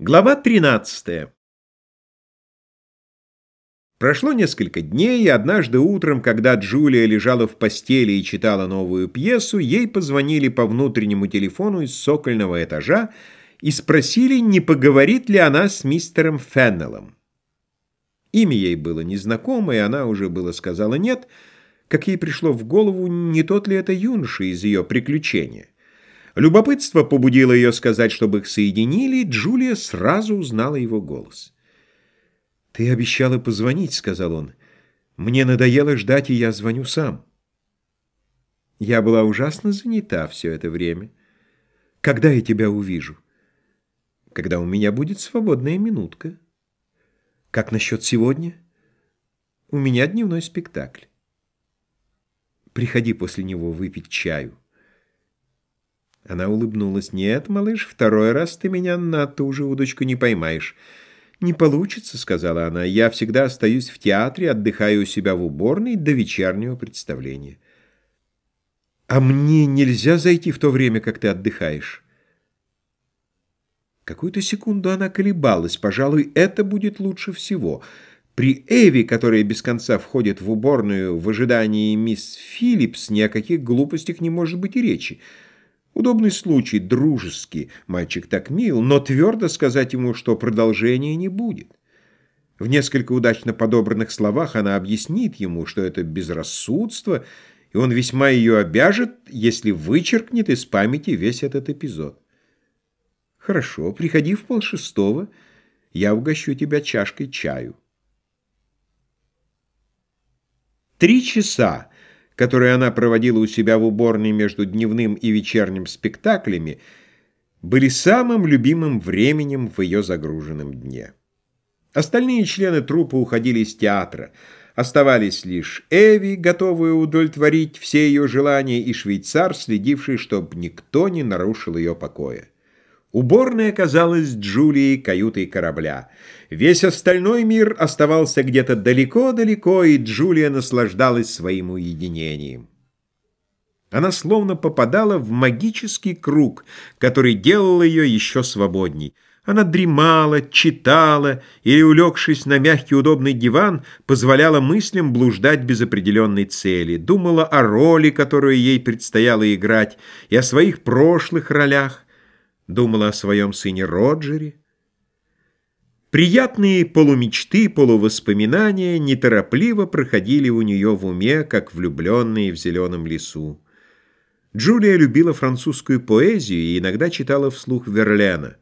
Глава 13 Прошло несколько дней, и однажды утром, когда Джулия лежала в постели и читала новую пьесу, ей позвонили по внутреннему телефону из сокольного этажа и спросили, не поговорит ли она с мистером Феннеллом. Имя ей было незнакомо, и она уже было сказала «нет», как ей пришло в голову, не тот ли это юноша из ее приключения. Любопытство побудило ее сказать, чтобы их соединили, и Джулия сразу узнала его голос. «Ты обещала позвонить», — сказал он. «Мне надоело ждать, и я звоню сам». Я была ужасно занята все это время. Когда я тебя увижу? Когда у меня будет свободная минутка. Как насчет сегодня? У меня дневной спектакль. Приходи после него выпить чаю. Она улыбнулась. «Нет, малыш, второй раз ты меня на ту же удочку не поймаешь». «Не получится», — сказала она. «Я всегда остаюсь в театре, отдыхаю у себя в уборной до вечернего представления». «А мне нельзя зайти в то время, как ты отдыхаешь?» Какую-то секунду она колебалась. Пожалуй, это будет лучше всего. При Эви, которая без конца входит в уборную в ожидании мисс Филлипс, ни о каких глупостях не может быть и речи. Удобный случай, дружеский, мальчик так мил, но твердо сказать ему, что продолжения не будет. В несколько удачно подобранных словах она объяснит ему, что это безрассудство, и он весьма ее обяжет, если вычеркнет из памяти весь этот эпизод. «Хорошо, приходи в полшестого, я угощу тебя чашкой чаю». Три часа которые она проводила у себя в уборной между дневным и вечерним спектаклями, были самым любимым временем в ее загруженном дне. Остальные члены труппы уходили из театра. Оставались лишь Эви, готовая удовлетворить все ее желания, и швейцар, следивший, чтобы никто не нарушил ее покоя. Уборная казалась Джулией каютой корабля. Весь остальной мир оставался где-то далеко-далеко, и Джулия наслаждалась своим уединением. Она словно попадала в магический круг, который делал ее еще свободней. Она дремала, читала или, улегшись на мягкий удобный диван, позволяла мыслям блуждать без определенной цели, думала о роли, которую ей предстояло играть, и о своих прошлых ролях, думала о своем сыне Роджере. Приятные полумечты, полувоспоминания неторопливо проходили у нее в уме, как влюбленные в зеленом лесу. Джулия любила французскую поэзию и иногда читала вслух Верлена.